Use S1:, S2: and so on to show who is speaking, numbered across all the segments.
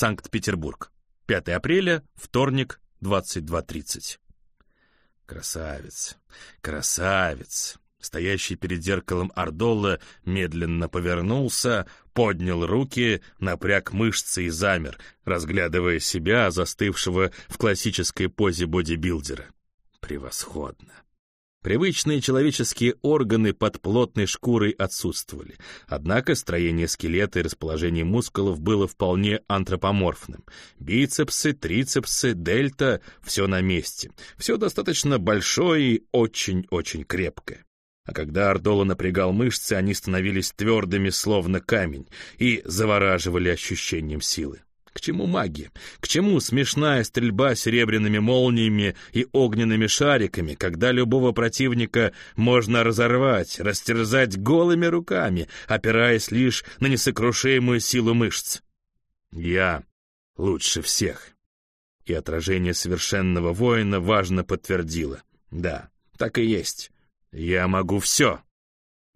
S1: Санкт-Петербург. 5 апреля, вторник, 22.30. Красавец, красавец. Стоящий перед зеркалом Ардолла медленно повернулся, поднял руки, напряг мышцы и замер, разглядывая себя, застывшего в классической позе бодибилдера. Превосходно. Привычные человеческие органы под плотной шкурой отсутствовали, однако строение скелета и расположение мускулов было вполне антропоморфным. Бицепсы, трицепсы, дельта — все на месте. Все достаточно большое и очень-очень крепкое. А когда Ардола напрягал мышцы, они становились твердыми, словно камень, и завораживали ощущением силы. К чему магия? К чему смешная стрельба серебряными молниями и огненными шариками, когда любого противника можно разорвать, растерзать голыми руками, опираясь лишь на несокрушимую силу мышц? Я лучше всех. И отражение совершенного воина важно подтвердило. Да, так и есть. Я могу все.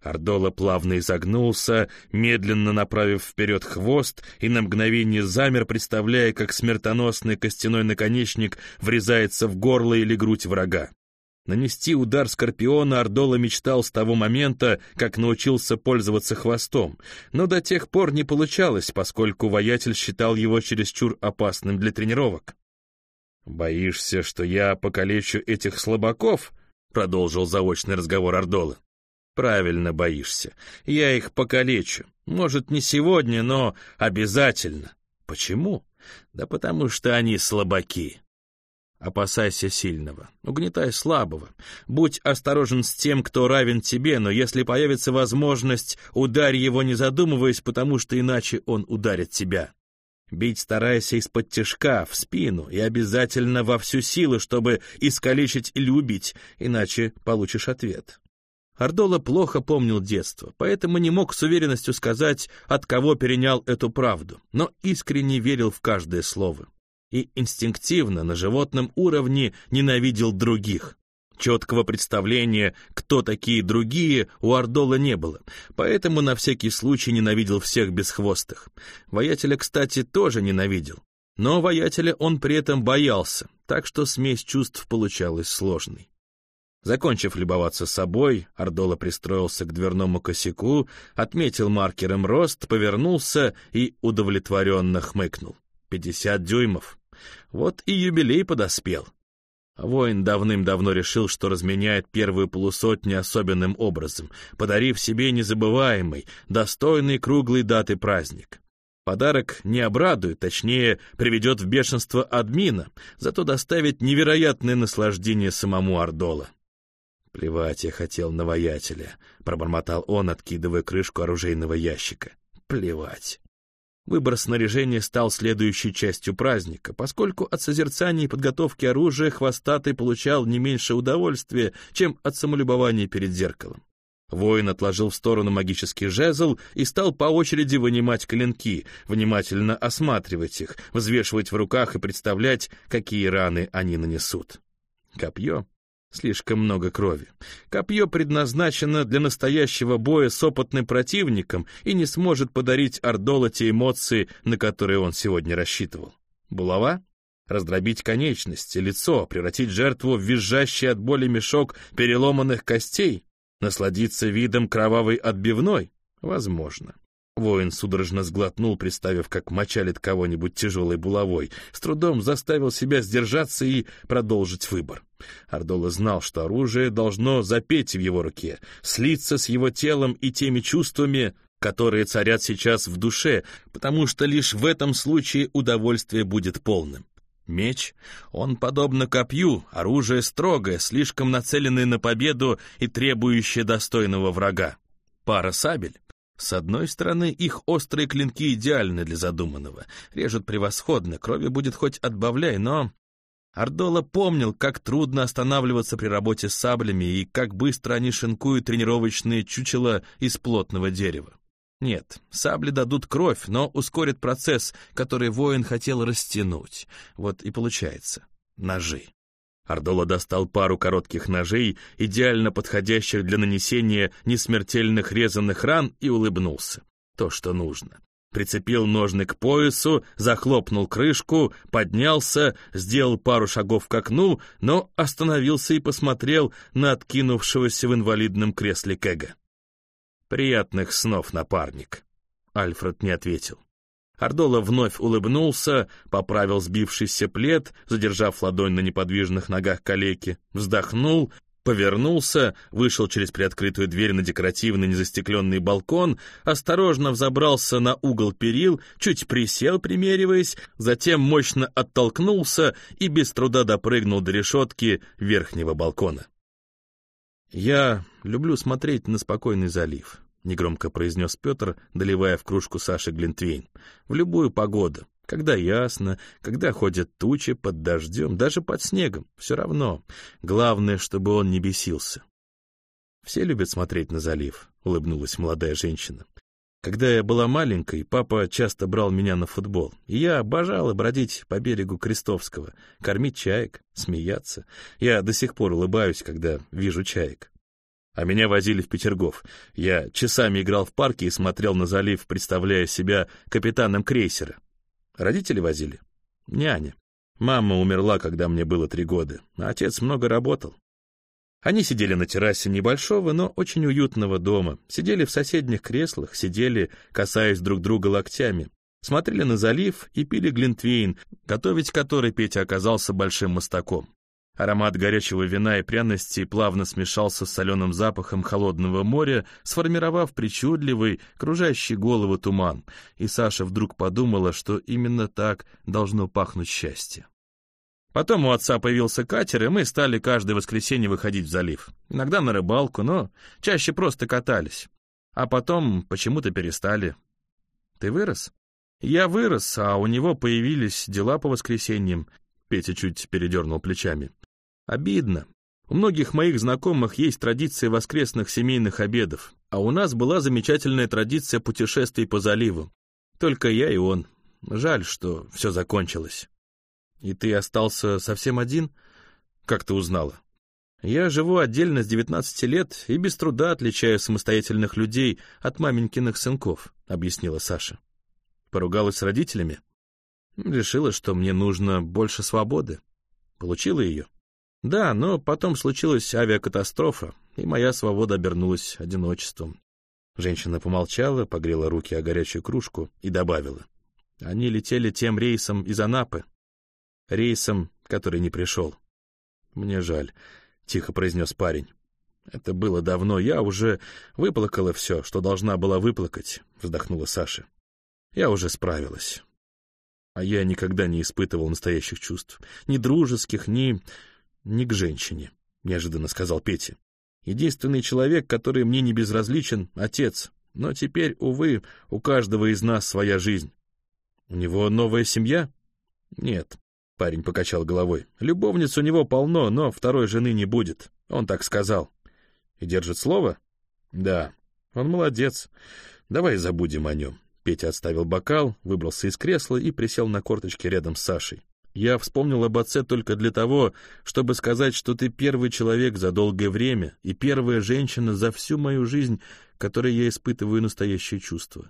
S1: Ардола плавно изогнулся, медленно направив вперед хвост и на мгновение замер, представляя, как смертоносный костяной наконечник врезается в горло или грудь врага. Нанести удар Скорпиона Ардола мечтал с того момента, как научился пользоваться хвостом, но до тех пор не получалось, поскольку воятель считал его чересчур опасным для тренировок. «Боишься, что я покалечу этих слабаков?» — продолжил заочный разговор Ардола. Правильно боишься. Я их покалечу. Может, не сегодня, но обязательно. Почему? Да потому что они слабаки. Опасайся сильного, угнетай слабого. Будь осторожен с тем, кто равен тебе, но если появится возможность, ударь его не задумываясь, потому что иначе он ударит тебя. Бить старайся из-под тяжка, в спину, и обязательно во всю силу, чтобы искалечить или убить, иначе получишь ответ. Ардола плохо помнил детство, поэтому не мог с уверенностью сказать, от кого перенял эту правду, но искренне верил в каждое слово. И инстинктивно, на животном уровне, ненавидел других. Четкого представления, кто такие другие, у Ардола не было, поэтому на всякий случай ненавидел всех бесхвостых. Воятеля, кстати, тоже ненавидел. Но воятеля он при этом боялся, так что смесь чувств получалась сложной. Закончив любоваться собой, Ардола пристроился к дверному косяку, отметил маркером рост, повернулся и удовлетворенно хмыкнул. Пятьдесят дюймов. Вот и юбилей подоспел. Воин давным-давно решил, что разменяет первую полусотню особенным образом, подарив себе незабываемый, достойный круглой даты праздник. Подарок не обрадует, точнее, приведет в бешенство админа, зато доставит невероятное наслаждение самому Ардола. «Плевать я хотел на воятеля», — пробормотал он, откидывая крышку оружейного ящика. «Плевать». Выбор снаряжения стал следующей частью праздника, поскольку от созерцания и подготовки оружия хвостатый получал не меньше удовольствия, чем от самолюбования перед зеркалом. Воин отложил в сторону магический жезл и стал по очереди вынимать клинки, внимательно осматривать их, взвешивать в руках и представлять, какие раны они нанесут. Копье Слишком много крови. Копье предназначено для настоящего боя с опытным противником и не сможет подарить Ордола те эмоции, на которые он сегодня рассчитывал. Булава? Раздробить конечности, лицо, превратить жертву в визжащий от боли мешок переломанных костей? Насладиться видом кровавой отбивной? Возможно. Воин судорожно сглотнул, представив, как мочалит кого-нибудь тяжелой булавой, с трудом заставил себя сдержаться и продолжить выбор. Ардола знал, что оружие должно запеть в его руке, слиться с его телом и теми чувствами, которые царят сейчас в душе, потому что лишь в этом случае удовольствие будет полным. Меч, он, подобно копью, оружие строгое, слишком нацеленное на победу и требующее достойного врага. Пара сабель, с одной стороны, их острые клинки идеальны для задуманного, режут превосходно, крови будет хоть отбавляй, но... Ардола помнил, как трудно останавливаться при работе с саблями и как быстро они шинкуют тренировочные чучела из плотного дерева. Нет, сабли дадут кровь, но ускорят процесс, который воин хотел растянуть. Вот и получается. Ножи. Ардола достал пару коротких ножей, идеально подходящих для нанесения несмертельных резанных ран, и улыбнулся. То, что нужно. прицепил ножны к поясу, захлопнул крышку, поднялся, сделал пару шагов к окну, но остановился и посмотрел на откинувшегося в инвалидном кресле Кэга. «Приятных снов, напарник!» Альфред не ответил. Ардола вновь улыбнулся, поправил сбившийся плед, задержав ладонь на неподвижных ногах калеки, вздохнул повернулся, вышел через приоткрытую дверь на декоративный незастекленный балкон, осторожно взобрался на угол перил, чуть присел, примериваясь, затем мощно оттолкнулся и без труда допрыгнул до решетки верхнего балкона. «Я люблю смотреть на спокойный залив», — негромко произнес Петр, доливая в кружку Саши Глинтвейн. «В любую погоду. Когда ясно, когда ходят тучи под дождем, даже под снегом, все равно. Главное, чтобы он не бесился. «Все любят смотреть на залив», — улыбнулась молодая женщина. «Когда я была маленькой, папа часто брал меня на футбол, и я обожала бродить по берегу Крестовского, кормить чаек, смеяться. Я до сих пор улыбаюсь, когда вижу чаек. А меня возили в Петергоф. Я часами играл в парке и смотрел на залив, представляя себя капитаном крейсера. Родители возили? Няня. Мама умерла, когда мне было три года, а отец много работал. Они сидели на террасе небольшого, но очень уютного дома, сидели в соседних креслах, сидели, касаясь друг друга локтями, смотрели на залив и пили глинтвейн, готовить который Петя оказался большим мостаком. Аромат горячего вина и пряностей плавно смешался с соленым запахом холодного моря, сформировав причудливый, кружащий голову туман, и Саша вдруг подумала, что именно так должно пахнуть счастье. Потом у отца появился катер, и мы стали каждое воскресенье выходить в залив. Иногда на рыбалку, но чаще просто катались. А потом почему-то перестали. Ты вырос? Я вырос, а у него появились дела по воскресеньям. Петя чуть передернул плечами. Обидно. У многих моих знакомых есть традиция воскресных семейных обедов, а у нас была замечательная традиция путешествий по заливу. Только я и он. Жаль, что все закончилось. И ты остался совсем один? Как ты узнала? Я живу отдельно с 19 лет и без труда отличаю самостоятельных людей от маменькиных сынков, объяснила Саша. Поругалась с родителями? Решила, что мне нужно больше свободы. Получила ее? Да, но потом случилась авиакатастрофа, и моя свобода обернулась одиночеством. Женщина помолчала, погрела руки о горячую кружку и добавила. Они летели тем рейсом из Анапы. Рейсом, который не пришел. Мне жаль, — тихо произнес парень. Это было давно, я уже выплакала все, что должна была выплакать, — вздохнула Саша. Я уже справилась. А я никогда не испытывал настоящих чувств. Ни дружеских, ни не к женщине», — неожиданно сказал Петя. «Единственный человек, который мне не безразличен — отец. Но теперь, увы, у каждого из нас своя жизнь. У него новая семья?» «Нет», — парень покачал головой. «Любовниц у него полно, но второй жены не будет. Он так сказал». «И держит слово?» «Да, он молодец. Давай забудем о нем». Петя отставил бокал, выбрался из кресла и присел на корточки рядом с Сашей. Я вспомнил об отце только для того, чтобы сказать, что ты первый человек за долгое время и первая женщина за всю мою жизнь, которой я испытываю настоящее чувство.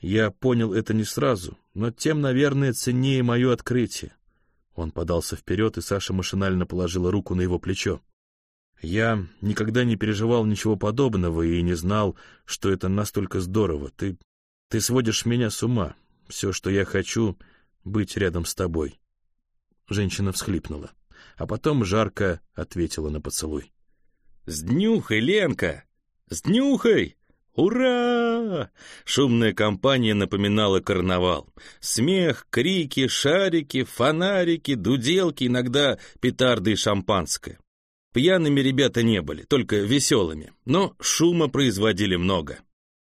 S1: Я понял это не сразу, но тем, наверное, ценнее мое открытие. Он подался вперед, и Саша машинально положила руку на его плечо. Я никогда не переживал ничего подобного и не знал, что это настолько здорово. Ты, ты сводишь меня с ума. Все, что я хочу, — быть рядом с тобой. Женщина всхлипнула, а потом жарко ответила на поцелуй.
S2: «Сднюхай, Ленка! Сднюхай! Ура!» Шумная компания напоминала карнавал. Смех, крики, шарики, фонарики, дуделки, иногда петарды и шампанское. Пьяными ребята не были, только веселыми, но шума производили много.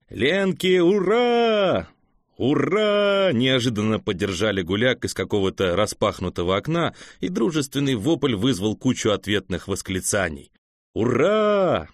S2: «Ленки, ура! «Ура!» — неожиданно поддержали гуляк из какого-то распахнутого окна, и дружественный вопль вызвал кучу ответных восклицаний. «Ура!»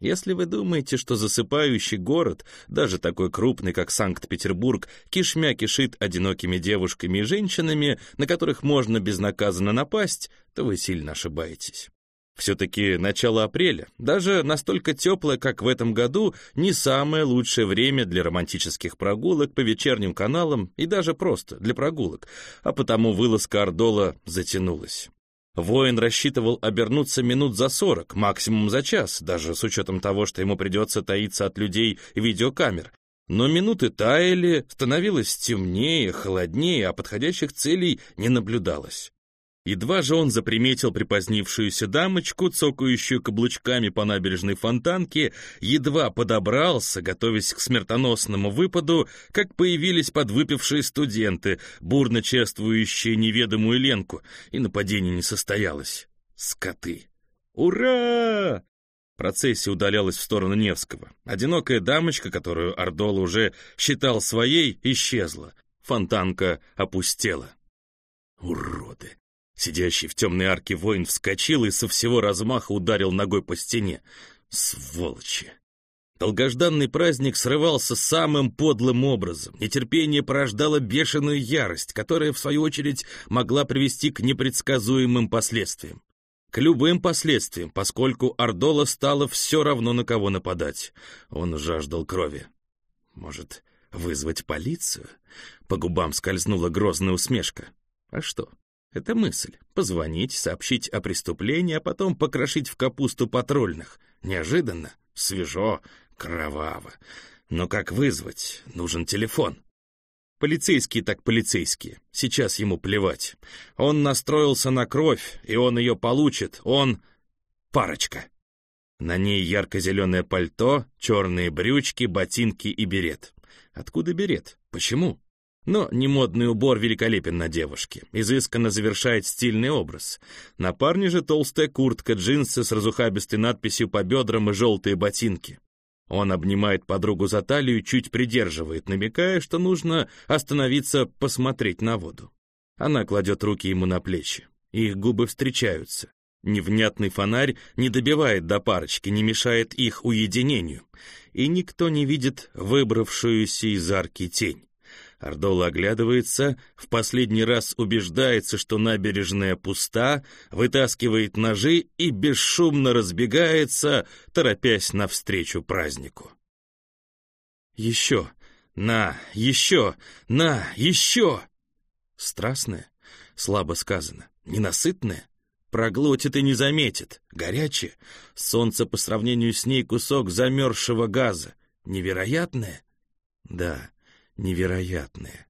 S2: Если вы думаете, что засыпающий город, даже такой крупный, как Санкт-Петербург, кишмя кишит одинокими девушками и женщинами, на которых можно безнаказанно напасть, то вы сильно ошибаетесь. Все-таки начало апреля, даже настолько теплое, как в этом году, не самое лучшее время для романтических прогулок по вечерним каналам и даже просто для прогулок, а потому вылазка Ордола затянулась. Воин рассчитывал обернуться минут за сорок, максимум за час, даже с учетом того, что ему придется таиться от людей и видеокамер. Но минуты таяли, становилось темнее, холоднее, а подходящих целей не наблюдалось. Едва же он заприметил припозднившуюся дамочку, цокающую каблучками по набережной фонтанке, едва подобрался, готовясь к смертоносному выпаду, как появились подвыпившие студенты, бурно чествующие неведомую Ленку, и нападение не состоялось. Скоты! Ура! Процессия удалялась в сторону Невского. Одинокая дамочка, которую Ордол уже считал своей, исчезла. Фонтанка опустела. Уроды! Сидящий в темной арке воин вскочил и со всего размаха ударил ногой по стене. Сволочи! Долгожданный праздник срывался самым подлым образом. Нетерпение порождало бешеную ярость, которая, в свою очередь, могла привести к непредсказуемым последствиям. К любым последствиям, поскольку Ордола стало все равно на кого нападать. Он жаждал крови. Может, вызвать полицию? По губам скользнула грозная усмешка. А что? Это мысль. Позвонить, сообщить о преступлении, а потом покрошить в капусту патрульных. Неожиданно, свежо, кроваво. Но как вызвать? Нужен телефон. Полицейские так полицейские. Сейчас ему плевать. Он настроился на кровь, и он ее получит. Он... парочка. На ней ярко-зеленое пальто, черные брючки, ботинки и берет. Откуда берет? Почему? Но немодный убор великолепен на девушке, изысканно завершает стильный образ. На парне же толстая куртка, джинсы с разухабистой надписью по бедрам и желтые ботинки. Он обнимает подругу за талию, чуть придерживает, намекая, что нужно остановиться посмотреть на воду. Она кладет руки ему на плечи. Их губы встречаются. Невнятный фонарь не добивает до парочки, не мешает их уединению. И никто не видит выбравшуюся из арки тень. Ардола оглядывается, в последний раз убеждается, что набережная пуста, вытаскивает ножи и бесшумно разбегается, торопясь навстречу празднику. Еще, на, еще, на, еще! Страстное, слабо сказано, ненасытное, проглотит и не заметит, горячее, солнце по сравнению с ней кусок замерзшего газа, невероятное? Да, невероятное.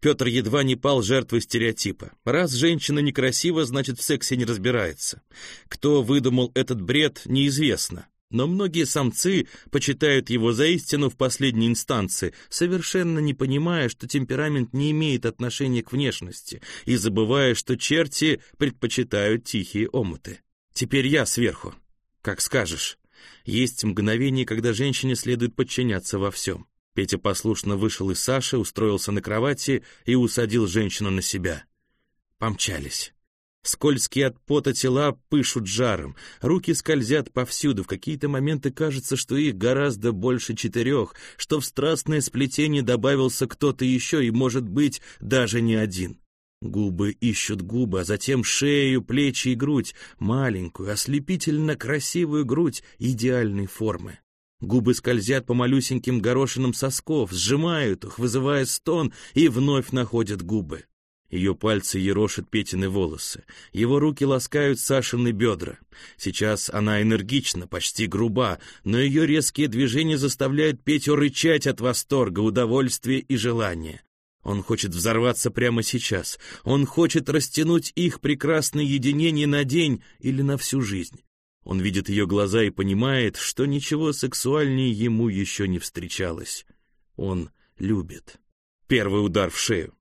S2: Петр едва не пал жертвой стереотипа. Раз женщина некрасива, значит, в сексе не разбирается. Кто выдумал этот бред, неизвестно. Но многие самцы почитают его за истину в последней инстанции, совершенно не понимая, что темперамент не имеет отношения к внешности, и забывая, что черти предпочитают тихие омуты. Теперь я сверху. Как скажешь. Есть мгновение, когда женщине следует подчиняться во всем. Петя послушно вышел из Саши, устроился на кровати и усадил женщину на себя. Помчались. Скользкие от пота тела пышут жаром, руки скользят повсюду, в какие-то моменты кажется, что их гораздо больше четырех, что в страстное сплетение добавился кто-то еще и, может быть, даже не один. Губы ищут губы, а затем шею, плечи и грудь, маленькую, ослепительно красивую грудь идеальной формы. Губы скользят по малюсеньким горошинам сосков, сжимают их, вызывая стон, и вновь находят губы. Ее пальцы ерошат Петины волосы. Его руки ласкают Сашины бедра. Сейчас она энергична, почти груба, но ее резкие движения заставляют Петю рычать от восторга, удовольствия и желания. Он хочет взорваться прямо сейчас. Он хочет растянуть их прекрасное единение на день или на всю жизнь. Он видит ее глаза и понимает, что ничего сексуальнее ему еще не встречалось. Он любит. Первый удар в шею.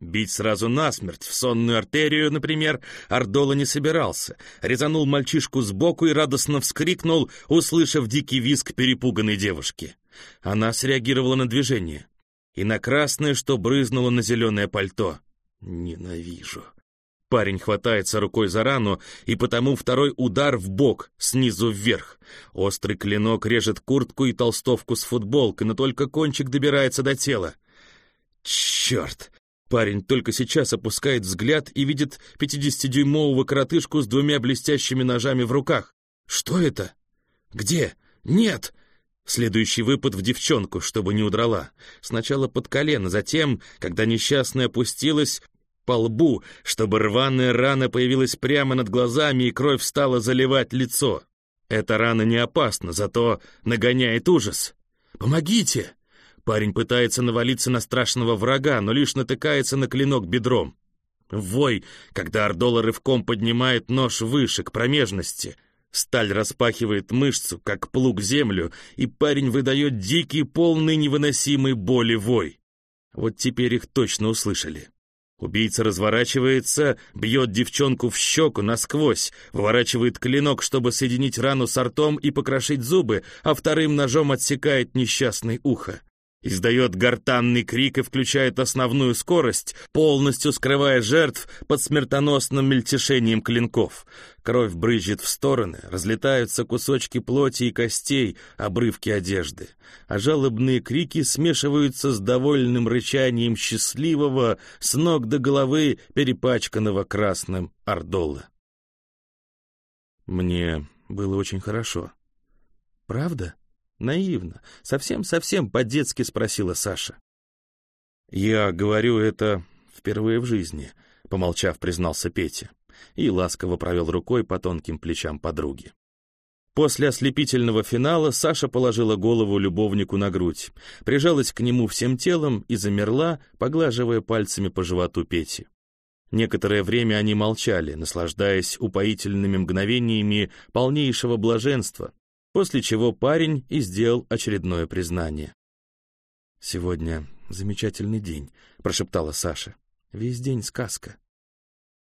S2: Бить сразу насмерть, в сонную артерию, например, Ардола не собирался. Резанул мальчишку сбоку и радостно вскрикнул, услышав дикий визг перепуганной девушки. Она среагировала на движение. И на красное, что брызнуло на зеленое пальто. Ненавижу. Парень хватается рукой за рану, и потому второй удар в бок, снизу вверх. Острый клинок режет куртку и толстовку с футболкой, но только кончик добирается до тела. Черт! Парень только сейчас опускает взгляд и видит пятидесятидюймового коротышку с двумя блестящими ножами в руках. Что это? Где? Нет! Следующий выпад в девчонку, чтобы не удрала. Сначала под колено, затем, когда несчастная опустилась, по лбу, чтобы рваная рана появилась прямо над глазами и кровь стала заливать лицо. Эта рана не опасна, зато нагоняет ужас. «Помогите!» Парень пытается навалиться на страшного врага, но лишь натыкается на клинок бедром. Вой, когда Ардола рывком поднимает нож выше, к промежности. Сталь распахивает мышцу, как плуг землю, и парень выдает дикий, полный невыносимой боли вой. Вот теперь их точно услышали. Убийца разворачивается, бьет девчонку в щеку насквозь, выворачивает клинок, чтобы соединить рану с ртом и покрошить зубы, а вторым ножом отсекает несчастное ухо. Издает гортанный крик и включает основную скорость, полностью скрывая жертв под смертоносным мельтешением клинков. Кровь брызжет в стороны, разлетаются кусочки плоти и костей, обрывки одежды. А жалобные крики смешиваются с довольным рычанием счастливого, с ног до головы перепачканного красным ордола. Мне было очень хорошо. Правда? Наивно, совсем-совсем по-детски спросила Саша. «Я говорю это впервые в жизни», — помолчав, признался Петя и ласково провел рукой по тонким плечам подруги. После ослепительного финала Саша положила голову любовнику на грудь, прижалась к нему всем телом и замерла, поглаживая пальцами по животу Пети. Некоторое время они молчали, наслаждаясь упоительными мгновениями полнейшего блаженства, после чего парень и сделал очередное признание. «Сегодня замечательный день», — прошептала Саша. «Весь день сказка».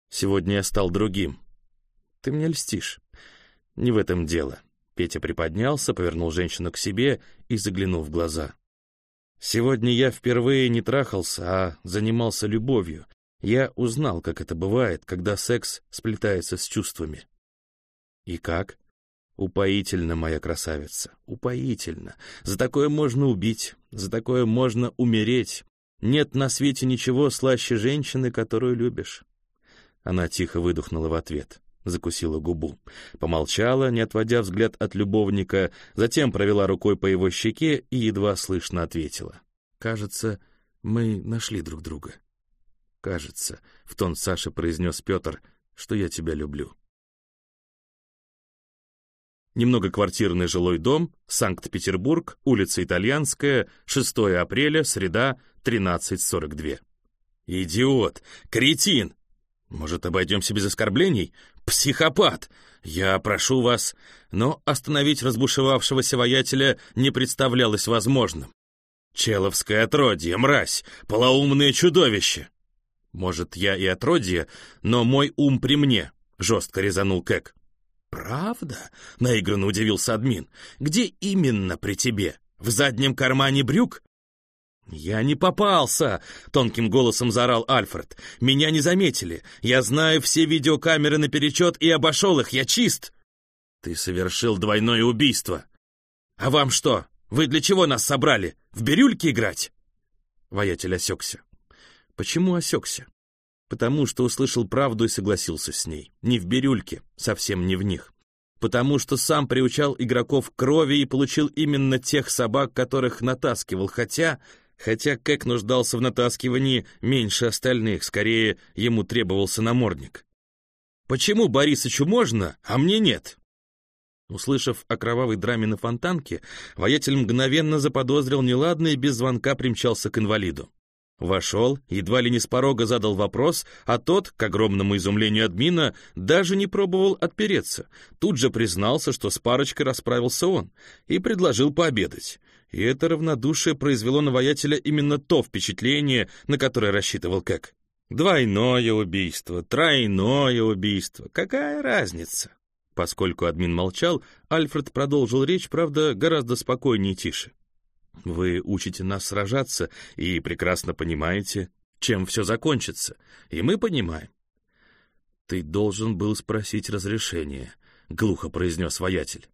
S2: «Сегодня я стал другим. Ты мне льстишь. Не в этом дело». Петя приподнялся, повернул женщину к себе и заглянул в глаза. «Сегодня я впервые не трахался, а занимался любовью. Я узнал, как это бывает, когда секс сплетается с чувствами». «И как?» Упоительно, моя красавица, упоительно. За такое можно убить, за такое можно умереть. Нет на свете ничего слаще женщины, которую любишь. Она тихо выдохнула в ответ, закусила губу, помолчала, не отводя взгляд от любовника, затем провела рукой по его щеке и едва слышно ответила. «Кажется, мы нашли друг друга». «Кажется», — в тон Саши произнес Петр, — «что я тебя люблю». Немногоквартирный жилой дом, Санкт-Петербург, улица Итальянская, 6 апреля, среда, 13.42. «Идиот! Кретин! Может, обойдемся без оскорблений? Психопат! Я прошу вас!» Но остановить разбушевавшегося воятеля не представлялось возможным. «Человское отродье, мразь! Полоумное чудовище!» «Может, я и отродье, но мой ум при мне», — жестко резанул Кэк. «Правда?» — наигранно удивился админ. «Где именно при тебе? В заднем кармане брюк?» «Я не попался!» — тонким голосом заорал Альфред. «Меня не заметили. Я знаю все видеокамеры наперечет и обошел их. Я чист!» «Ты совершил двойное убийство!» «А вам что? Вы для чего нас собрали? В бирюльке играть?» Воятель осекся. «Почему осекся?» Потому что услышал правду и согласился с ней. Не в бирюльке, совсем не в них. Потому что сам приучал игроков к крови и получил именно тех собак, которых натаскивал, хотя... Хотя Кэк нуждался в натаскивании меньше остальных, скорее ему требовался намордник. «Почему Борисычу можно, а мне нет?» Услышав о кровавой драме на фонтанке, воятель мгновенно заподозрил неладное и без звонка примчался к инвалиду. Вошел, едва ли не с порога задал вопрос, а тот, к огромному изумлению админа, даже не пробовал отпереться. Тут же признался, что с парочкой расправился он, и предложил пообедать. И это равнодушие произвело на воятеля именно то впечатление, на которое рассчитывал Кэк. Двойное убийство, тройное убийство, какая разница? Поскольку админ молчал, Альфред продолжил речь, правда, гораздо спокойнее и тише. Вы учите нас сражаться и прекрасно понимаете, чем все закончится, и мы понимаем. Ты должен был спросить разрешение, глухо произнес воятель.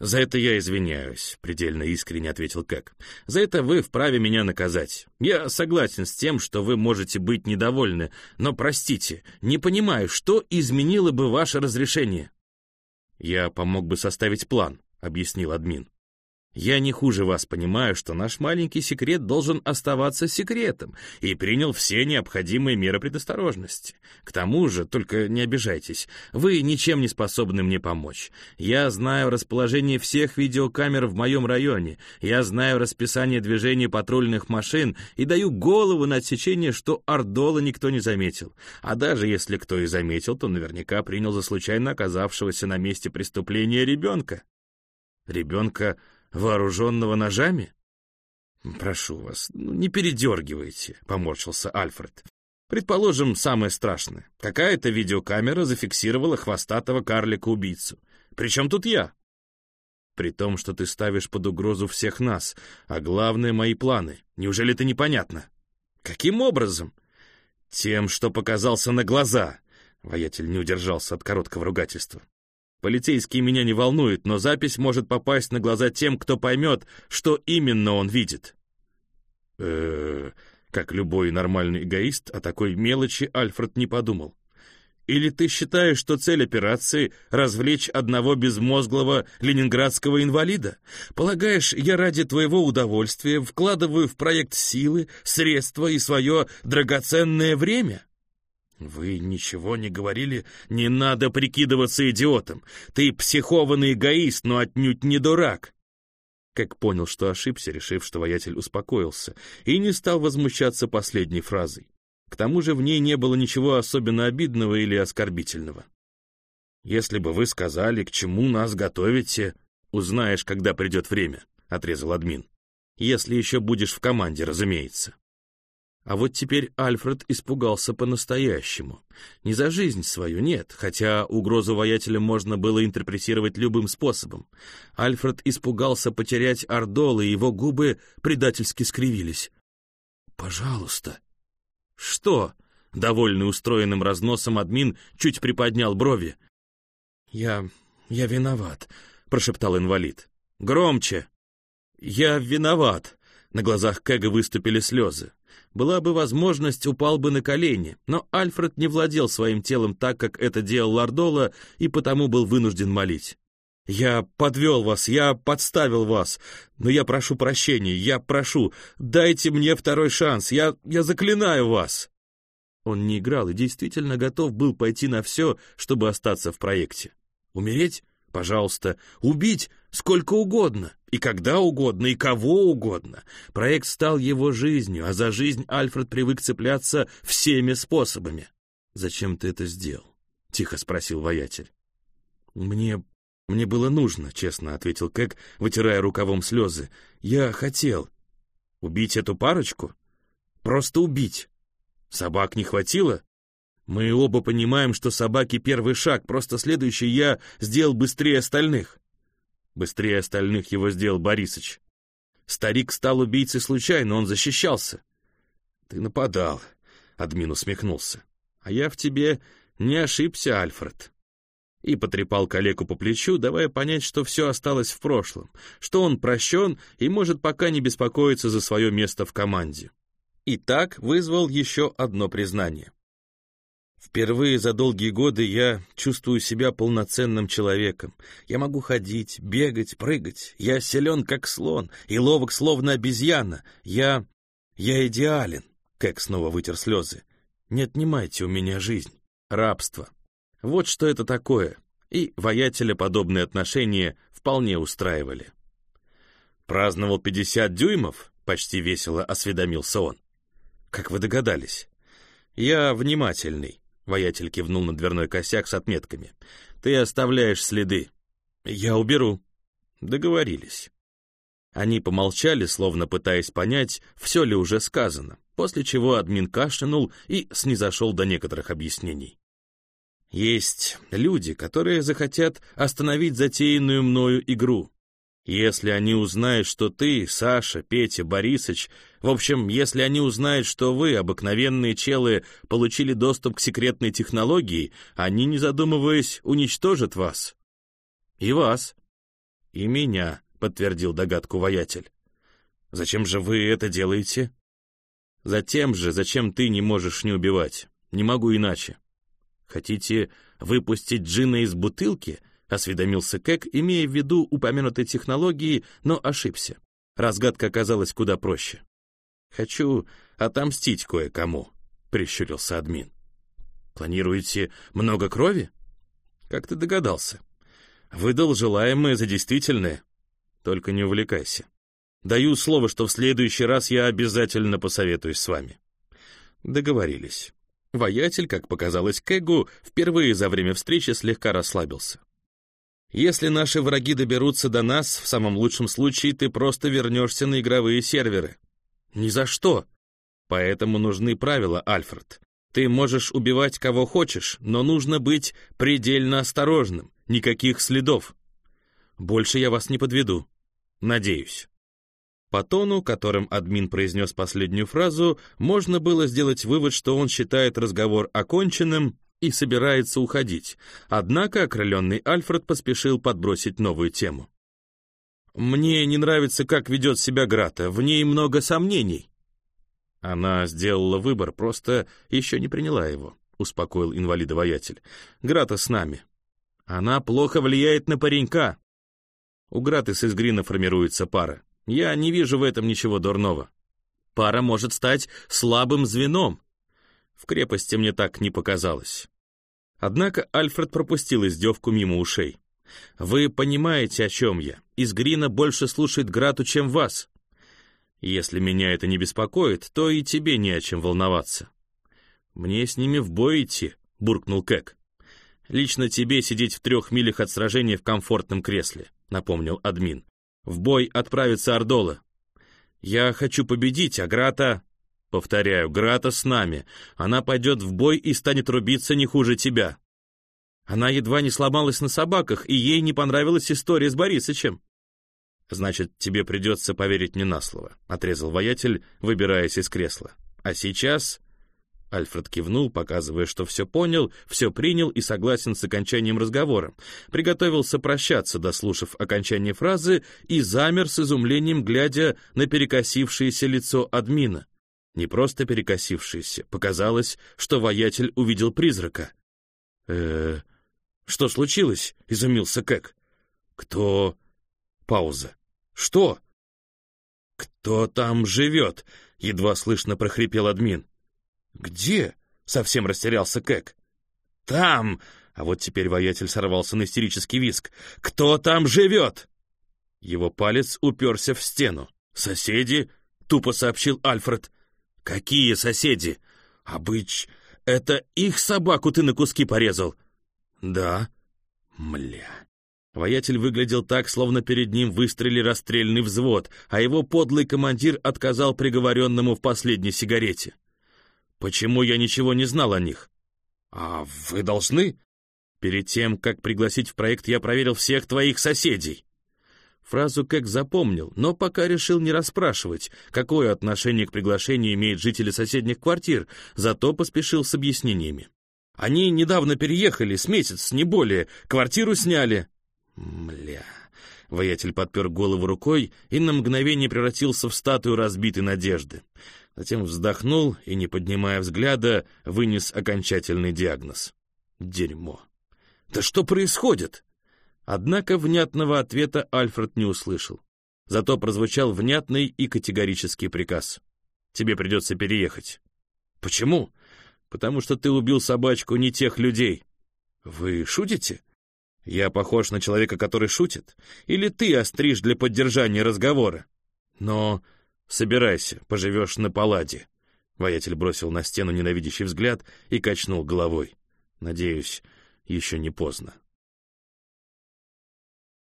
S1: «За это я извиняюсь», — предельно искренне ответил Кэк. «За это вы вправе меня наказать. Я согласен с тем, что вы можете быть недовольны, но, простите, не понимаю, что изменило бы ваше разрешение». «Я помог бы составить план», — объяснил админ. Я не хуже вас понимаю, что наш маленький секрет должен оставаться секретом, и принял все необходимые меры предосторожности. К тому же, только не обижайтесь, вы ничем не способны мне помочь. Я знаю расположение всех видеокамер в моем районе, я знаю расписание движения патрульных машин и даю голову на отсечение, что Ордола никто не заметил. А даже если кто и заметил, то наверняка принял за случайно оказавшегося на месте преступления ребенка. Ребенка вооруженного ножами? Прошу вас, ну, не передергивайте, поморщился Альфред. Предположим, самое страшное. Какая-то видеокамера зафиксировала хвостатого карлика-убийцу. Причем тут я? При том, что ты ставишь под угрозу всех нас, а главное — мои планы. Неужели это непонятно? Каким образом? Тем, что показался на глаза. Воятель не удержался от короткого ругательства. Полицейские меня не волнуют, но запись может попасть на глаза тем, кто поймет, что именно он видит. э как любой нормальный эгоист, о такой мелочи Альфред не подумал. Или ты считаешь, что цель операции — развлечь одного безмозглого ленинградского инвалида? Полагаешь, я ради твоего удовольствия вкладываю в проект силы, средства и свое драгоценное время?» «Вы ничего не говорили? Не надо прикидываться идиотом. Ты психованный эгоист, но отнюдь не дурак!» Как понял, что ошибся, решив, что воятель успокоился, и не стал возмущаться последней фразой. К тому же в ней не было ничего особенно обидного или оскорбительного. «Если бы вы сказали, к чему нас готовите, узнаешь, когда придет время», — отрезал админ. «Если еще будешь в команде, разумеется». А вот теперь Альфред испугался по-настоящему. Не за жизнь свою, нет, хотя угрозу воятеля можно было интерпретировать любым способом. Альфред испугался потерять Ордол, и его губы предательски скривились. «Пожалуйста». «Что?» — довольный устроенным разносом админ чуть приподнял брови. «Я... я виноват», — прошептал инвалид. «Громче!» «Я виноват!» На глазах Кэга выступили слезы. Была бы возможность, упал бы на колени, но Альфред не владел своим телом так, как это делал Лордола, и потому был вынужден молить. «Я подвел вас, я подставил вас, но я прошу прощения, я прошу, дайте мне второй шанс, я, я заклинаю вас!» Он не играл и действительно готов был пойти на все, чтобы остаться в проекте. Умереть? Пожалуйста. Убить? Сколько угодно. И когда угодно, и кого угодно. Проект стал его жизнью, а за жизнь Альфред привык цепляться всеми способами. «Зачем ты это сделал?» — тихо спросил воятель. «Мне... мне было нужно», — честно ответил Кэг, вытирая рукавом слезы. «Я хотел. Убить эту парочку? Просто убить. Собак не хватило?» Мы оба понимаем, что собаки первый шаг, просто следующий я сделал быстрее остальных. Быстрее остальных его сделал Борисыч. Старик стал убийцей случайно, он защищался. Ты нападал, админ усмехнулся. А я в тебе не ошибся, Альфред. И потрепал коллегу по плечу, давая понять, что все осталось в прошлом, что он прощен и может пока не беспокоиться за свое место в команде. И так вызвал еще одно признание. Впервые за долгие годы я чувствую себя полноценным человеком. Я могу ходить, бегать, прыгать. Я силен, как слон, и ловок, словно обезьяна. Я... я идеален. Кэк снова вытер слезы. Не отнимайте у меня жизнь. Рабство. Вот что это такое. И воятеля подобные отношения вполне устраивали. Праздновал пятьдесят дюймов? Почти весело осведомился он. Как вы догадались? Я внимательный. Воятель кивнул на дверной косяк с отметками. «Ты оставляешь следы». «Я уберу». Договорились. Они помолчали, словно пытаясь понять, все ли уже сказано, после чего админ кашлянул и снизошел до некоторых объяснений. Есть люди, которые захотят остановить затеянную мною игру. Если они узнают, что ты, Саша, Петя, Борисыч, в общем, если они узнают, что вы, обыкновенные челы, получили доступ к секретной технологии, они, не задумываясь, уничтожат вас. И вас. «И меня», — подтвердил догадку воятель. «Зачем же вы это делаете?» «Затем же, зачем ты не можешь не убивать. Не могу иначе». «Хотите выпустить джина из бутылки?» — осведомился Кэк, имея в виду упомянутые технологии, но ошибся. Разгадка оказалась куда проще. «Хочу отомстить кое-кому», — прищурился админ. «Планируете много крови?» «Как ты догадался?» «Выдал желаемое за действительное. Только не увлекайся. Даю слово, что в следующий раз я обязательно посоветуюсь с вами». Договорились. Воятель, как показалось Кэгу, впервые за время встречи слегка расслабился. «Если наши враги доберутся до нас, в самом лучшем случае ты просто вернешься на игровые серверы». «Ни за что!» «Поэтому нужны правила, Альфред. Ты можешь убивать кого хочешь, но нужно быть предельно осторожным, никаких следов. Больше я вас не подведу. Надеюсь». По тону, которым админ произнес последнюю фразу, можно было сделать вывод, что он считает разговор оконченным и собирается уходить. Однако окрыленный Альфред поспешил подбросить новую тему. «Мне не нравится, как ведет себя Грата, в ней много сомнений». Она сделала выбор, просто еще не приняла его, успокоил инвалида-воятель. «Грата с нами. Она плохо влияет на паренька». У Граты с Изгрина формируется пара. Я не вижу в этом ничего дурного. Пара может стать слабым звеном. В крепости мне так не показалось. Однако Альфред пропустил издевку мимо ушей. «Вы понимаете, о чем я. Из Грина больше слушает Грату, чем вас. Если меня это не беспокоит, то и тебе не о чем волноваться». «Мне с ними в бой идти», — буркнул Кэк. «Лично тебе сидеть в трех милях от сражения в комфортном кресле», — напомнил админ. В бой отправится Ордола. Я хочу победить, а Грата... Повторяю, Грата с нами. Она пойдет в бой и станет рубиться не хуже тебя. Она едва не сломалась на собаках, и ей не понравилась история с Борисычем. Значит, тебе придется поверить мне на слово, отрезал воятель, выбираясь из кресла. А сейчас Альфред кивнул, показывая, что все понял, все принял и согласен с окончанием разговора. Приготовился прощаться, дослушав окончание фразы, и замер с изумлением, глядя на перекосившееся лицо админа. Не просто перекосившееся, показалось, что воятель увидел призрака. э что случилось?» — изумился Кэк. «Кто...» Пауза. «Что?» «Кто там живет?» — едва слышно прохрипел админ. «Где?» — совсем растерялся Кэк. «Там!» — а вот теперь воятель сорвался на истерический виск. «Кто там живет?» Его палец уперся в стену. «Соседи?» — тупо сообщил Альфред. «Какие соседи?» «Обыч... Это их собаку ты на куски порезал?» «Да». «Мля...» Воятель выглядел так, словно перед ним выстрелили расстрельный взвод, а его подлый командир отказал приговоренному в последней сигарете. Почему я ничего не знал о них? А вы должны? Перед тем, как пригласить в проект, я проверил всех твоих соседей. Фразу Кэк запомнил, но пока решил не расспрашивать, какое отношение к приглашению имеют жители соседних квартир, зато поспешил с объяснениями. Они недавно переехали, с месяц, не более, квартиру сняли. Мля... Воятель подпер голову рукой и на мгновение превратился в статую разбитой надежды затем вздохнул и, не поднимая взгляда, вынес окончательный диагноз. Дерьмо. Да что происходит? Однако внятного ответа Альфред не услышал. Зато прозвучал внятный и категорический приказ. Тебе придется переехать. Почему? Потому что ты убил собачку не тех людей. Вы шутите? Я похож на человека, который шутит? Или ты остришь для поддержания разговора? Но Собирайся, поживешь на паладе. Воятель бросил на стену ненавидящий взгляд и качнул головой. Надеюсь, еще не поздно.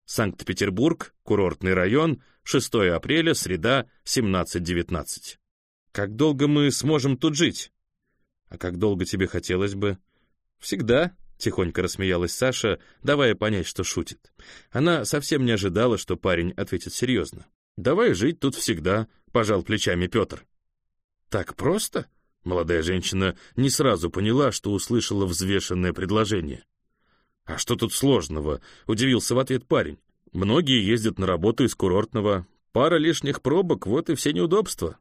S1: Санкт-Петербург, курортный район, 6 апреля, среда, 17.19. Как долго мы сможем тут жить? А как долго тебе хотелось бы? Всегда, тихонько рассмеялась Саша, давая понять, что шутит. Она совсем не ожидала, что парень ответит серьезно. Давай жить тут всегда, — пожал плечами Петр. «Так просто?» Молодая женщина не сразу поняла, что услышала взвешенное предложение. «А что тут сложного?» — удивился в ответ парень.
S2: Многие ездят на работу из курортного. Пара лишних пробок, вот и все неудобства.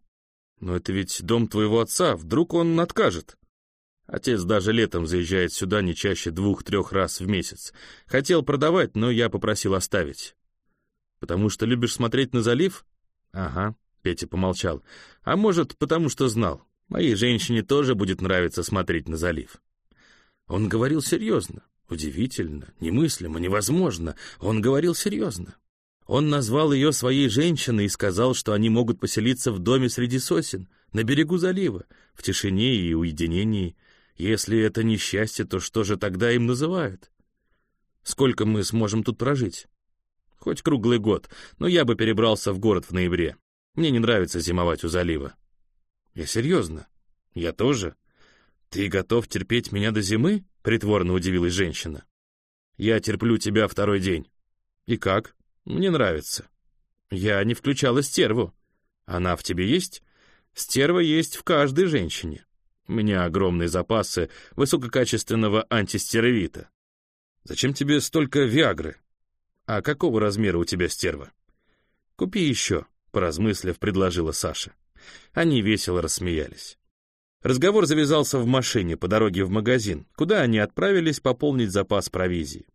S2: Но это ведь дом твоего отца, вдруг он откажет. Отец даже летом заезжает сюда не чаще двух-трех раз в месяц. Хотел продавать, но я попросил оставить. Потому что любишь смотреть на залив? Ага, Петя помолчал. А может, потому что знал. Моей женщине тоже будет нравиться смотреть на залив. Он говорил серьезно. Удивительно, немыслимо, невозможно. Он говорил серьезно. Он назвал ее своей женщиной и сказал, что они могут поселиться в доме среди сосен, на берегу залива, в тишине и уединении. Если это несчастье, то что же тогда им называют? Сколько мы сможем тут прожить? Хоть круглый год, но я бы перебрался в город в ноябре. Мне не нравится зимовать у залива. Я серьезно. Я тоже. Ты готов терпеть меня до зимы? Притворно удивилась женщина. Я терплю тебя второй день. И как? Мне нравится. Я не включала стерву. Она в тебе есть? Стерва есть в каждой женщине. У меня огромные запасы высококачественного антистеровита. Зачем тебе столько виагры? А какого размера у тебя стерва? Купи еще, поразмыслив, предложила Саша. Они весело рассмеялись. Разговор завязался в машине по дороге в магазин, куда они отправились пополнить запас провизии.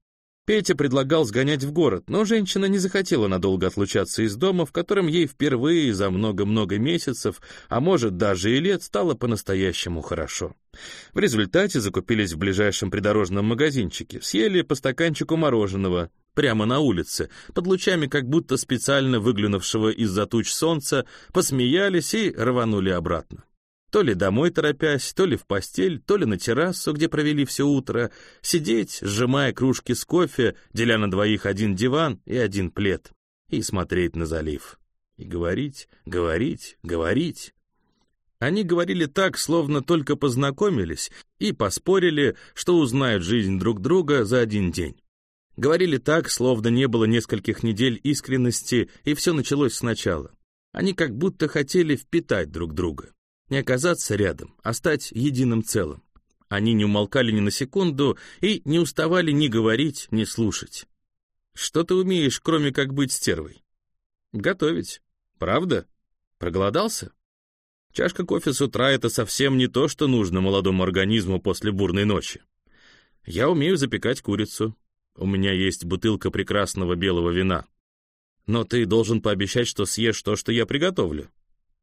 S2: Петя предлагал сгонять в город, но женщина не захотела надолго отлучаться из дома, в котором ей впервые за много-много месяцев, а может даже и лет, стало по-настоящему хорошо. В результате закупились в ближайшем придорожном магазинчике, съели по стаканчику мороженого, прямо на улице, под лучами как будто специально выглянувшего из-за туч солнца, посмеялись и рванули обратно. То ли домой торопясь, то ли в постель, то ли на террасу, где провели все утро, сидеть, сжимая кружки с кофе, деля на двоих один диван и один плед, и смотреть на залив. И говорить, говорить, говорить. Они говорили так, словно только познакомились, и поспорили, что узнают жизнь друг друга за один день. Говорили так, словно не было нескольких недель искренности, и все началось сначала. Они как будто хотели впитать друг друга. Не оказаться рядом, а стать единым целым. Они не умолкали ни на секунду и не уставали ни говорить, ни слушать. Что ты умеешь, кроме как быть стервой? Готовить. Правда? Проголодался? Чашка кофе с утра — это совсем не то, что нужно молодому организму после бурной ночи. Я умею запекать курицу. У меня есть бутылка прекрасного белого вина. Но ты должен пообещать, что съешь то, что я приготовлю.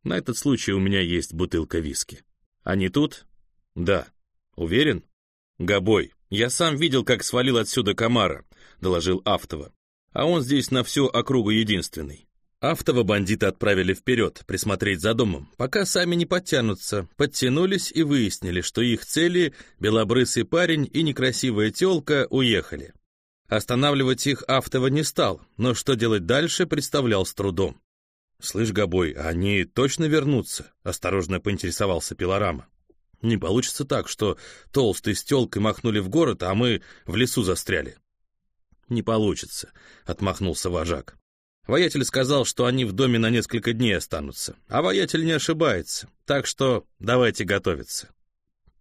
S2: На этот случай у меня есть бутылка виски. Они тут? Да. Уверен? Гобой, я сам видел, как свалил отсюда комара, доложил Автова. А он здесь на всю округу единственный. Автова бандиты отправили вперед, присмотреть за домом, пока сами не подтянутся, подтянулись и выяснили, что их цели — белобрысый парень и некрасивая тёлка — уехали. Останавливать их Автова не стал, но что делать дальше, представлял с трудом. «Слышь, Гобой, они точно вернутся?» — осторожно поинтересовался Пилорама. «Не получится так, что толстый с тёлкой махнули в город, а мы в лесу застряли». «Не получится», — отмахнулся вожак. Воятель сказал, что они в доме на несколько дней останутся, а воятель не ошибается, так что давайте готовиться.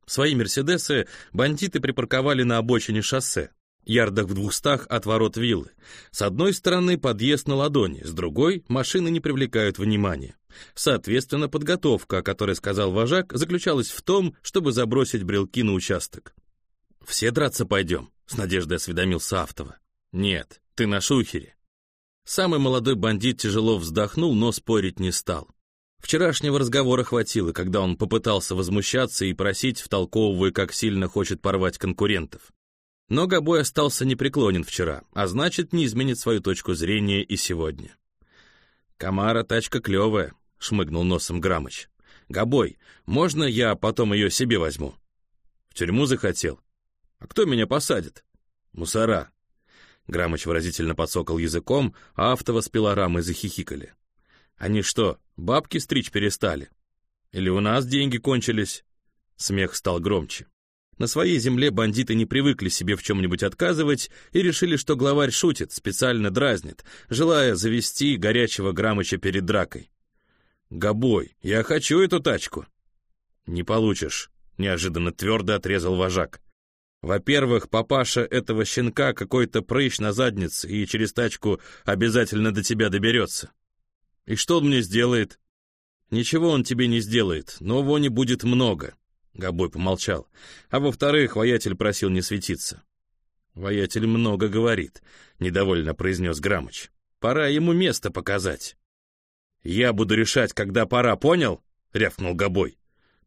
S2: Свои «Мерседесы» бандиты припарковали на обочине шоссе, ярдах в двухстах от ворот виллы. С одной стороны подъезд на ладони, с другой машины не привлекают внимания. Соответственно, подготовка, о которой сказал вожак, заключалась в том, чтобы забросить брелки на участок. «Все драться пойдем?» — с надеждой осведомился Автова. «Нет, ты на шухере». Самый молодой бандит тяжело вздохнул, но спорить не стал. Вчерашнего разговора хватило, когда он попытался возмущаться и просить, втолковывая, как сильно хочет порвать конкурентов. Но Габой остался непреклонен вчера, а значит, не изменит свою точку зрения и сегодня. «Камара тачка клевая», — шмыгнул носом Грамыч. «Габой, можно я потом ее себе возьму?» «В тюрьму захотел?» «А кто меня посадит?» «Мусора». Грамыч выразительно подсокал языком, а автово с пилорамой захихикали. «Они что, бабки стричь перестали? Или у нас деньги кончились?» Смех стал громче. На своей земле бандиты не привыкли себе в чем-нибудь отказывать и решили, что главарь шутит, специально дразнит, желая завести горячего Грамыча перед дракой. «Гобой, я хочу эту тачку!» «Не получишь», — неожиданно твердо отрезал вожак.
S1: Во-первых, папаша этого щенка какой-то прыщ на заднице и через тачку обязательно до тебя доберется. И что он мне сделает? Ничего он тебе не сделает, но вони будет много. Гобой помолчал. А во-вторых, воятель просил не светиться. Воятель много говорит, недовольно произнес Грамыч. Пора ему место показать. Я буду решать, когда пора, понял? Рявкнул Гобой.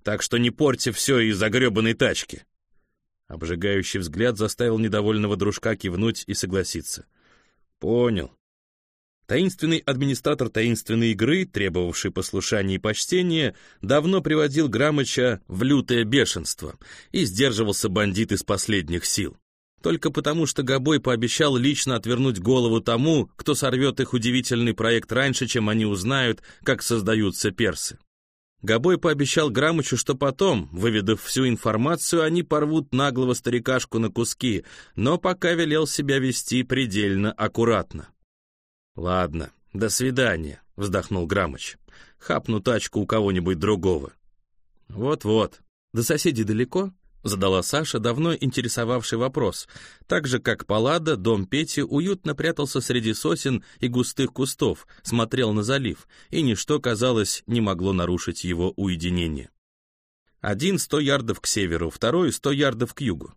S1: Так что не порти все из-за гребаной тачки. Обжигающий взгляд заставил недовольного дружка кивнуть и согласиться. «Понял». Таинственный администратор таинственной игры, требовавший послушания и почтения, давно приводил Грамыча в лютое бешенство и сдерживался бандит из последних сил. Только потому, что Гобой пообещал лично отвернуть голову тому, кто сорвет их удивительный проект раньше, чем они узнают, как создаются персы. Гобой пообещал Грамычу, что потом, выведав всю информацию, они порвут наглого старикашку на куски, но пока велел себя вести предельно аккуратно. «Ладно, до свидания», — вздохнул Грамыч. «Хапну тачку у кого-нибудь другого». «Вот-вот. До соседей далеко?» Задала Саша давно интересовавший вопрос. Так же, как Палада, дом Пети уютно прятался среди сосен и густых кустов, смотрел на залив, и ничто, казалось, не могло нарушить его уединение. Один сто ярдов к северу, второй сто ярдов к югу.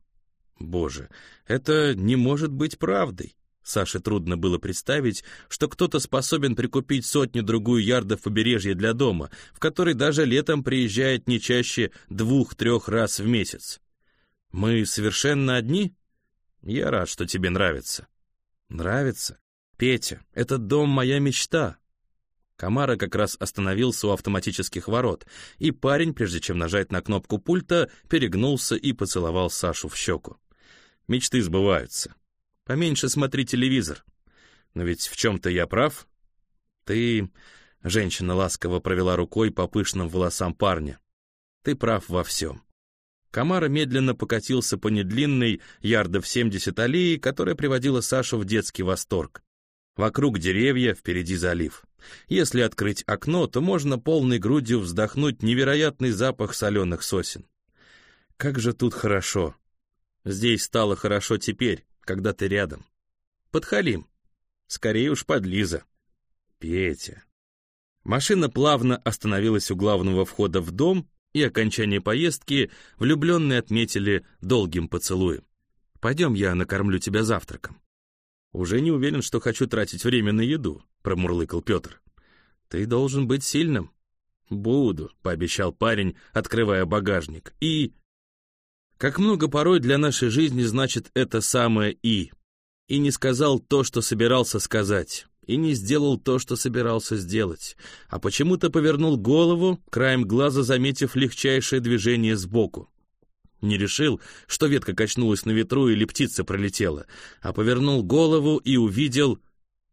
S1: Боже, это не может быть правдой. Саше трудно было представить, что кто-то способен прикупить сотню-другую ярдов побережья для дома, в который даже летом приезжает не чаще двух-трех раз в месяц. «Мы совершенно одни?» «Я рад, что тебе нравится». «Нравится? Петя, этот дом — моя мечта». Камара как раз остановился у автоматических ворот, и парень, прежде чем нажать на кнопку пульта, перегнулся и поцеловал Сашу в щеку. «Мечты сбываются. Поменьше смотри телевизор. Но ведь в чем-то я прав. Ты... Женщина ласково провела рукой по пышным волосам парня. Ты прав во всем. Камара медленно покатился по недлинной, ярдов 70 аллеи, которая приводила Сашу в детский восторг. Вокруг деревья, впереди залив. Если открыть окно, то можно полной грудью вздохнуть невероятный запах соленых сосен. Как же тут хорошо. Здесь стало хорошо теперь, когда ты рядом. Подхалим. Скорее уж подлиза. Петя. Машина плавно остановилась у главного входа в дом, и окончание поездки влюбленные отметили долгим поцелуем. «Пойдем, я накормлю тебя завтраком». «Уже не уверен, что хочу тратить время на еду», — промурлыкал Петр. «Ты должен быть сильным». «Буду», — пообещал парень, открывая багажник. «И...» Как много порой для нашей жизни значит это самое «и». И не сказал то, что собирался сказать, и не сделал то, что собирался сделать, а почему-то повернул голову, краем глаза заметив легчайшее движение сбоку. Не решил, что ветка качнулась на ветру или птица пролетела, а повернул голову и увидел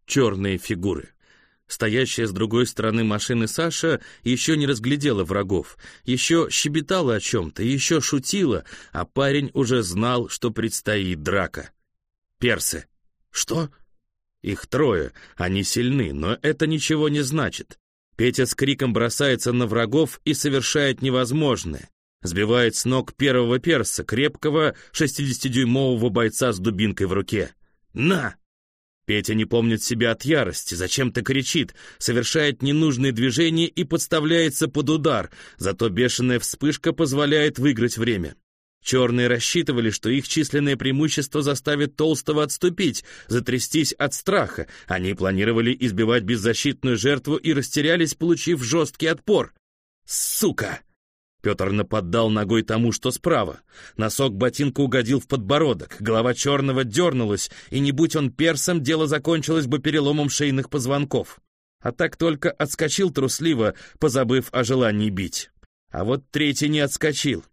S1: черные фигуры. Стоящая с другой стороны машины Саша еще не разглядела врагов, еще щебетала о чем-то, еще шутила, а парень уже знал, что предстоит драка. Персы. Что? Их трое, они сильны, но это ничего не значит. Петя с криком бросается на врагов и совершает невозможное. Сбивает с ног первого перса, крепкого, 60-дюймового бойца с дубинкой в руке. «На!» Петя не помнит себя от ярости, зачем-то кричит, совершает ненужные движения и подставляется под удар, зато бешеная вспышка позволяет выиграть время. Черные рассчитывали, что их численное преимущество заставит Толстого отступить, затрястись от страха. Они планировали избивать беззащитную жертву и растерялись, получив жесткий отпор. «Сука!» Петр нападал ногой тому, что справа. Носок ботинка угодил в подбородок, голова черного дернулась, и не будь он персом, дело закончилось бы переломом шейных позвонков. А так только отскочил трусливо, позабыв о желании бить. А вот третий не отскочил.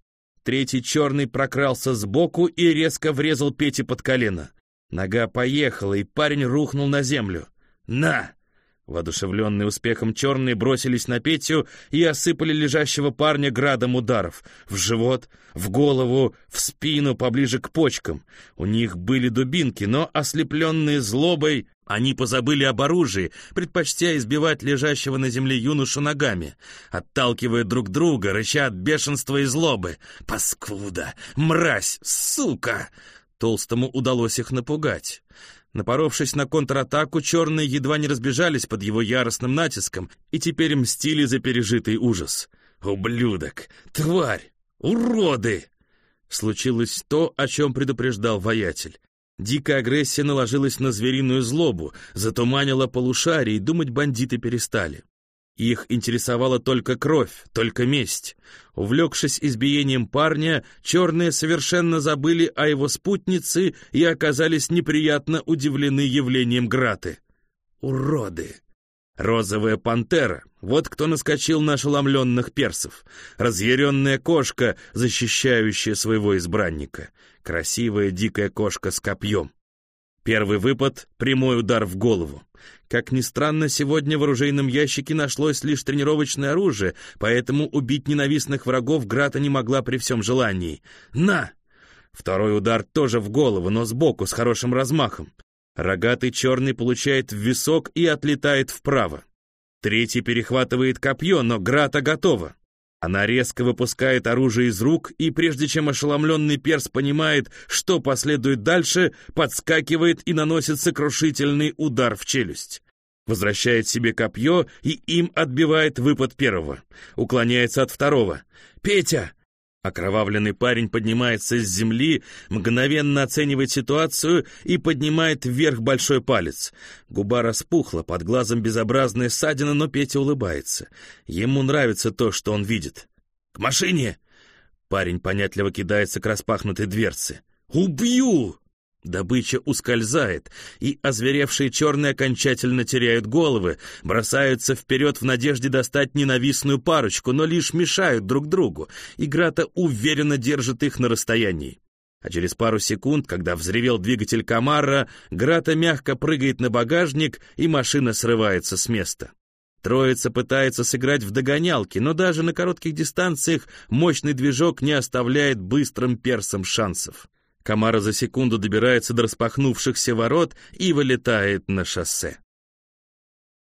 S1: Третий черный прокрался сбоку и резко врезал Пете под колено. Нога поехала, и парень рухнул на землю. «На!» Воодушевленные успехом черные бросились на Петю и осыпали лежащего парня градом ударов. В живот, в голову, в спину, поближе к почкам. У них были дубинки, но, ослепленные злобой, Они позабыли об оружии, предпочтя избивать лежащего на земле юношу ногами, отталкивая друг друга, рыча от бешенства и злобы. «Паскуда! Мразь! Сука!» Толстому удалось их напугать. Напоровшись на контратаку, черные едва не разбежались под его яростным натиском и теперь мстили за пережитый ужас. «Ублюдок! Тварь! Уроды!» Случилось то, о чем предупреждал воятель. Дикая агрессия наложилась на звериную злобу, затуманила полушарие, и думать бандиты перестали. Их интересовала только кровь, только месть. Увлекшись избиением парня, черные совершенно забыли о его спутнице и оказались неприятно удивлены явлением Граты. Уроды! Розовая пантера — вот кто наскочил на ошеломленных персов. Разъяренная кошка, защищающая своего избранника. Красивая дикая кошка с копьем. Первый выпад — прямой удар в голову. Как ни странно, сегодня в оружейном ящике нашлось лишь тренировочное оружие, поэтому убить ненавистных врагов Грата не могла при всем желании. «На!» Второй удар тоже в голову, но сбоку, с хорошим размахом. Рогатый черный получает в висок и отлетает вправо. Третий перехватывает копье, но Грата готова. Она резко выпускает оружие из рук, и прежде чем ошеломленный перс понимает, что последует дальше, подскакивает и наносит сокрушительный удар в челюсть. Возвращает себе копье и им отбивает выпад первого. Уклоняется от второго. «Петя!» Окровавленный парень поднимается с земли, мгновенно оценивает ситуацию и поднимает вверх большой палец. Губа распухла, под глазом безобразная ссадина, но Петя улыбается. Ему нравится то, что он видит. «К машине!» Парень понятливо кидается к распахнутой дверце. «Убью!» Добыча ускользает, и озверевшие черные окончательно теряют головы, бросаются вперед в надежде достать ненавистную парочку, но лишь мешают друг другу. Игра-то уверенно держит их на расстоянии. А через пару секунд, когда взревел двигатель Камарра, Грата мягко прыгает на багажник, и машина срывается с места. Троица пытается сыграть в догонялки, но даже на коротких дистанциях мощный движок не оставляет быстрым персам шансов. Камара за секунду добирается до распахнувшихся ворот и вылетает на шоссе.